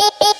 beep, beep.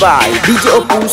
by DJ Opus